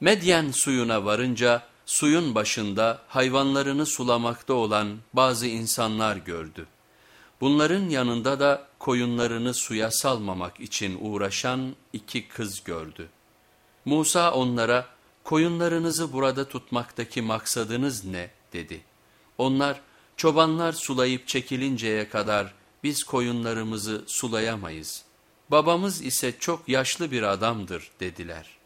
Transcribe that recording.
Medyen suyuna varınca suyun başında hayvanlarını sulamakta olan bazı insanlar gördü. Bunların yanında da koyunlarını suya salmamak için uğraşan iki kız gördü. Musa onlara koyunlarınızı burada tutmaktaki maksadınız ne dedi. Onlar çobanlar sulayıp çekilinceye kadar biz koyunlarımızı sulayamayız. Babamız ise çok yaşlı bir adamdır dediler.